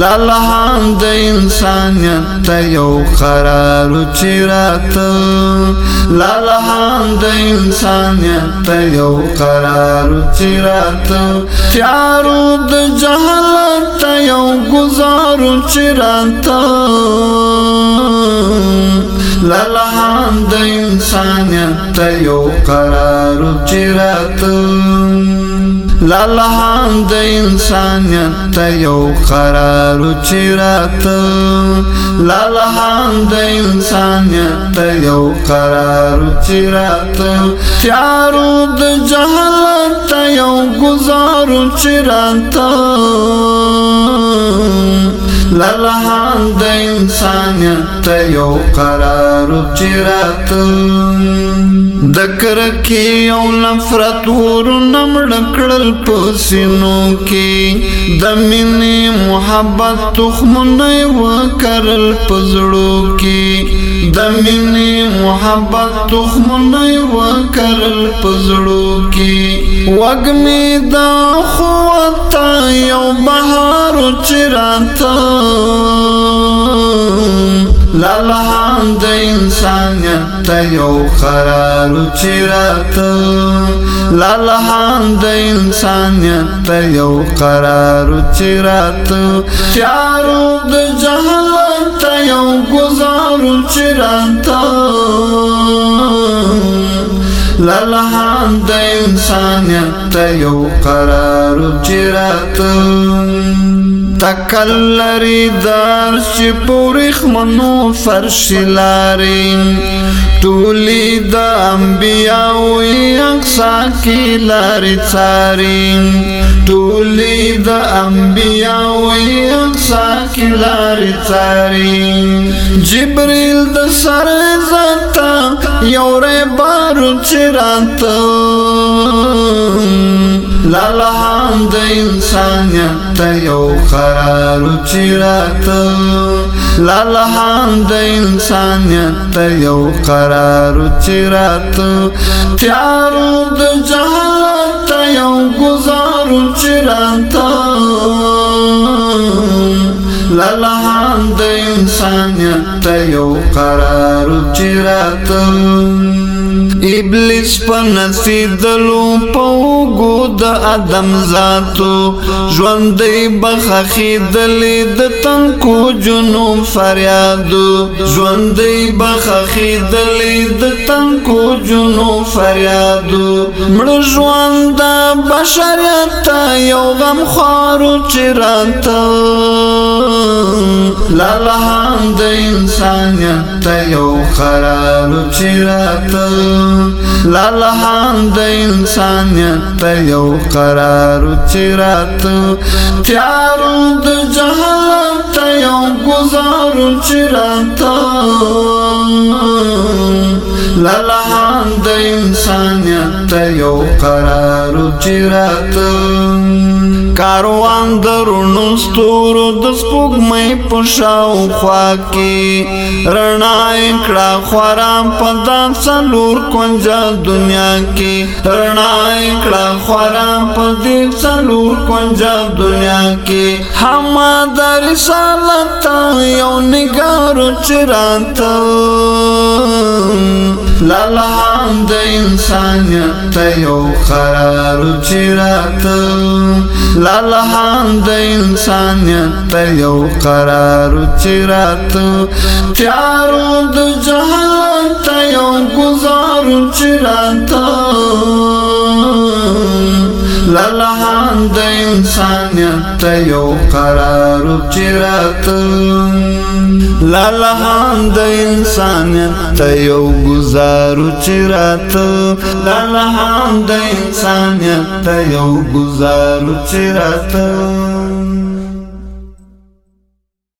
لالحان د انسانیت یو قرار چیرات لالحان د انسانیت یو قرار چیرات چارو د جهالت یو گزار چیرات لالحان د انسانیت یو قرار چیرات لالهان د انسانیت یو قرار چیرات لالهان د انسانیت یو قرار چیرات تیارو د جهالت یو گزار چیرات للحان د انسانیت یو قرار چرات د کرکی یو نفرت ور نمړ کړل پسینو کې د مینې محبت تخمونه وکړل پزړو کې د مینې محبت تخمونه وکړل پزړو کې وګمې دا خو تا یو بهار چرتا لالهان د انسانیت ته یو قرار چرتا لالهان د انسانیت ته یو قرار چرتا چارو د جهل ته یو گزار چرتا للحان د انسانیت یو قرار چرات تکلری دار چې پورخ منو فرش لاریم ټولی د انبیاو اقصا کی لار چاري ټولی د انبیاو اقصا کی لار چاري جبريل د سر زتا یو ر بارو چرانته لالحام د انسانیت یو قرار چیرات لالحام د انسانیت یو قرار چیرات تیارو د جهالت یو گزار چیرات لالحام د انسانیت یو قرار چیرات ابلیس په نسیدلو په وګو د ادم ذاتو ژوندې بخخیدلې د تنکو جنوم فریادو ژوندې بخخیدلې د تنکو جنوم فریادو مړ ژوند د بشریت یو غم خارو چرته لال هم د انسانیت یو قرار چیرات لال هم د انسانیت یو قرار چیرات تیارو د جهالت یو گزار چیرات لال هم د انسانیت یو قرار چیرات کاروان درونو ستورو د سپوږمۍ په شاوخوا کې رڼا یې کړه خورام په دا څلور کونجه دنیا کې رڼا یې کړه خورام په دې څلور کونجه دنیا کې همدار رسالت یو نګار چرانته لالحام د انسانیت یو قرار چرات لالحام د انسانیت یو قرار چرات تیارو د جهان ته یو گزار چرات لالحام هم د انسانیت ته یو قرار چرات لالا هم د انسانیت ته یو گزار چرات لالا هم د انسانیت ته یو گزار چرات